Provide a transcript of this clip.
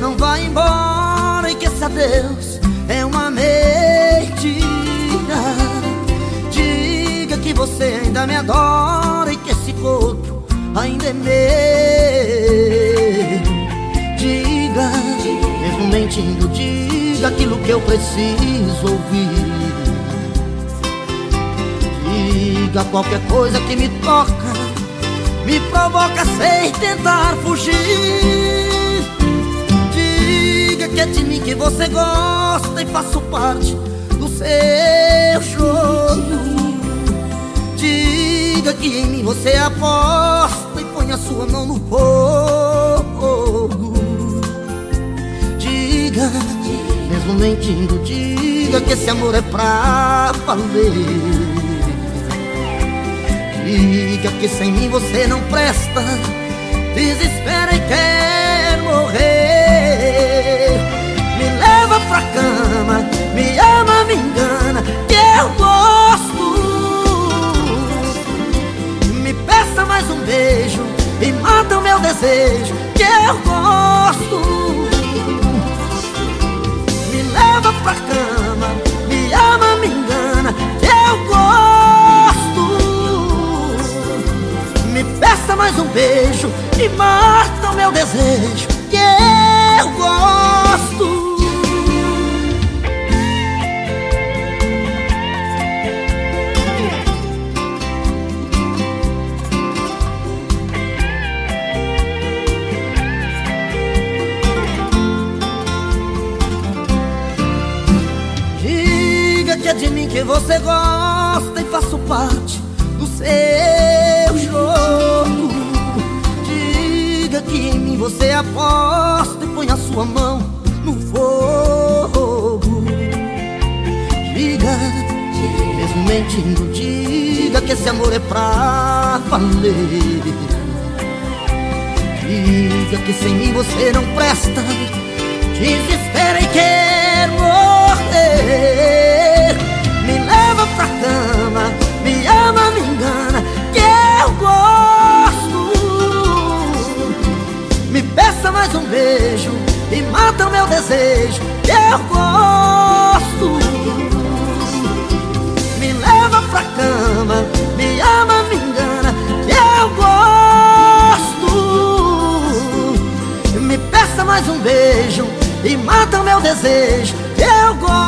não vai embora e que esse adeus é uma mentira. Diga que você ainda me adora e que esse corpo ainda é meu. Diga, mesmo mentindo, diga aquilo que eu preciso ouvir. Diga qualquer coisa que me toca Me provoca sem tentar você gosta e faço parte do seu jogo. Diga que em mim você aposta e põe a sua mão no fogo. Diga, mesmo mentindo, diga que esse amor é pra valer. Diga que sem mim você não presta, desespera e quer desejo que eu gosto. Me leva pra cama, me ama, me engana eu gosto. Me peça mais um beijo e mata o meu desejo que eu gosto é de mim que você gosta e faço parte do seu jogo. Diga que em mim você aposta e põe a sua mão no fogo. Diga, mesmo mentindo, diga que esse amor é pra valer. Diga que sem mim você não presta, desespera e quer morrer. mais um beijo e mata o meu desejo. Eu gosto. Me leva pra cama, me ama, me engana. Eu gosto. Me peça mais um beijo e mata o meu desejo. Eu gosto.